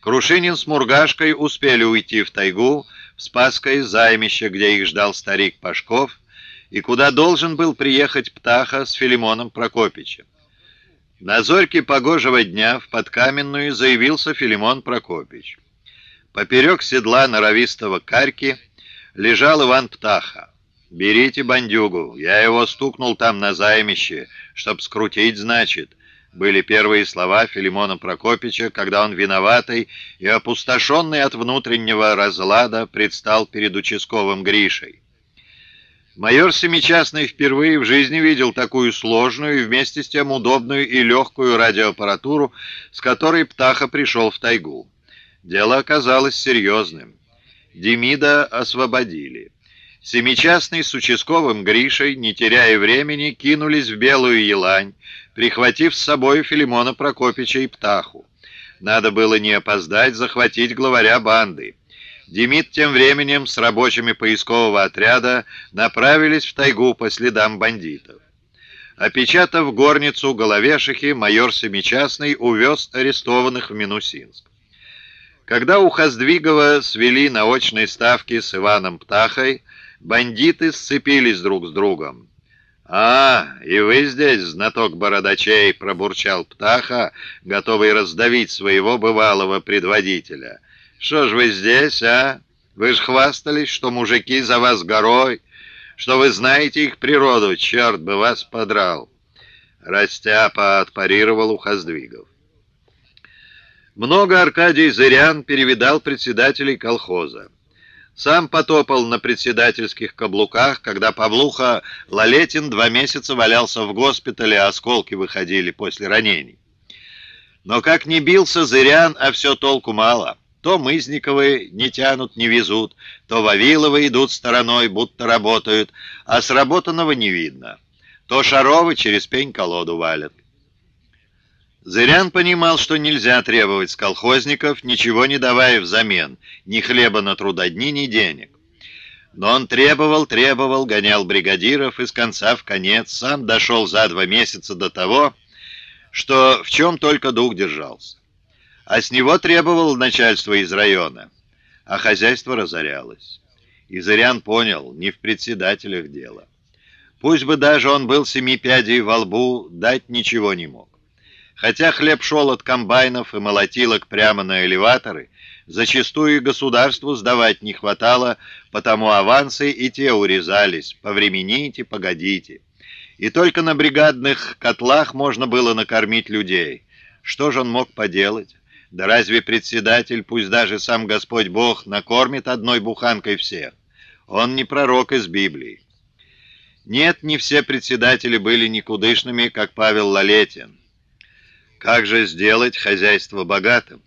Крушинин с Мургашкой успели уйти в тайгу, в Спасское займище, где их ждал старик Пашков, и куда должен был приехать Птаха с Филимоном Прокопичем. На зорьке погожего дня в Подкаменную заявился Филимон Прокопич. Поперек седла норовистого карьки лежал Иван Птаха. «Берите бандюгу, я его стукнул там на займище, чтоб скрутить, значит», были первые слова Филимона Прокопича, когда он виноватый и опустошенный от внутреннего разлада предстал перед участковым Гришей. Майор Семичастный впервые в жизни видел такую сложную и вместе с тем удобную и легкую радиоаппаратуру, с которой Птаха пришел в тайгу. Дело оказалось серьезным. Демида освободили. Семичастный с участковым Гришей, не теряя времени, кинулись в Белую Елань, прихватив с собой Филимона Прокопича и Птаху. Надо было не опоздать захватить главаря банды. Демид тем временем с рабочими поискового отряда направились в тайгу по следам бандитов. Опечатав горницу головешихи, майор Семичастный увез арестованных в Минусинск. Когда у Хоздвигова свели на очной ставке с Иваном Птахой, бандиты сцепились друг с другом. «А, и вы здесь, знаток бородачей!» — пробурчал Птаха, готовый раздавить своего бывалого предводителя. «Что ж вы здесь, а? Вы ж хвастались, что мужики за вас горой, что вы знаете их природу, черт бы вас подрал!» Растяпа отпарировал у Хоздвигов. Много Аркадий Зырян перевидал председателей колхоза. Сам потопал на председательских каблуках, когда Павлуха Лалетин два месяца валялся в госпитале, а осколки выходили после ранений. Но как не бился Зырян, а все толку мало. То Мызниковы не тянут, не везут, то Вавиловы идут стороной, будто работают, а сработанного не видно. То Шаровы через пень колоду валят. Зырян понимал, что нельзя требовать с колхозников, ничего не давая взамен, ни хлеба на трудодни, ни денег. Но он требовал, требовал, гонял бригадиров, и с конца в конец сам дошел за два месяца до того, что в чем только дух держался. А с него требовал начальство из района, а хозяйство разорялось. И Зырян понял, не в председателях дело. Пусть бы даже он был семи пядей во лбу, дать ничего не мог. Хотя хлеб шел от комбайнов и молотилок прямо на элеваторы, зачастую государству сдавать не хватало, потому авансы и те урезались, повремените, погодите. И только на бригадных котлах можно было накормить людей. Что же он мог поделать? Да разве председатель, пусть даже сам Господь Бог, накормит одной буханкой всех? Он не пророк из Библии. Нет, не все председатели были никудышными, как Павел Лалетин. Как же сделать хозяйство богатым,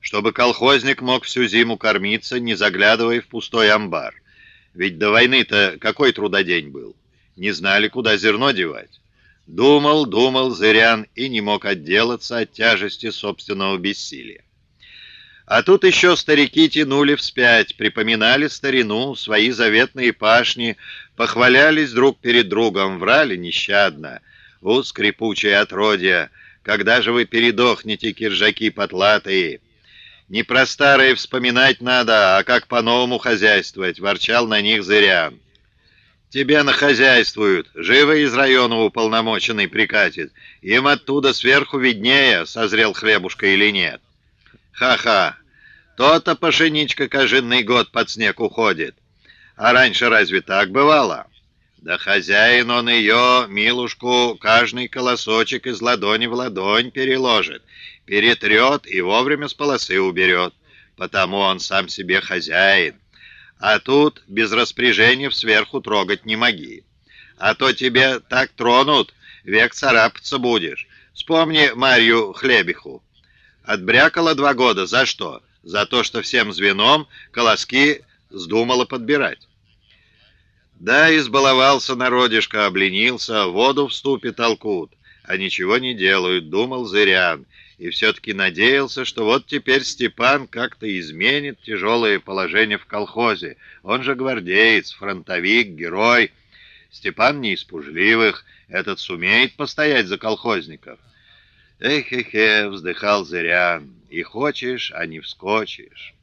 чтобы колхозник мог всю зиму кормиться, не заглядывая в пустой амбар? Ведь до войны-то какой трудодень был? Не знали, куда зерно девать. Думал, думал Зырян и не мог отделаться от тяжести собственного бессилия. А тут еще старики тянули вспять, припоминали старину, свои заветные пашни, похвалялись друг перед другом, врали нещадно. У скрипучее отродья — когда же вы передохнете, киржаки потлатые? Не про старое вспоминать надо, а как по-новому хозяйствовать, ворчал на них Зырян. Тебя нахозяйствуют, живо из района уполномоченный прикатит. Им оттуда сверху виднее, созрел хлебушка или нет. Ха-ха, то-то пашеничка кожинный год под снег уходит. А раньше разве так бывало?» Да хозяин он ее, милушку, каждый колосочек из ладони в ладонь переложит, перетрет и вовремя с полосы уберет, потому он сам себе хозяин. А тут без распоряжения сверху трогать не моги. А то тебе так тронут, век царапаться будешь. Вспомни Марью Хлебиху. Отбрякала два года. За что? За то, что всем звеном колоски вздумала подбирать. Да, избаловался народишко, обленился, воду в ступе толкут, а ничего не делают, думал Зырян, и все-таки надеялся, что вот теперь Степан как-то изменит тяжелое положение в колхозе. Он же гвардеец, фронтовик, герой. Степан не из пужливых, этот сумеет постоять за колхозников. Эх-эх-эх, вздыхал Зырян, И хочешь, а не вскочишь.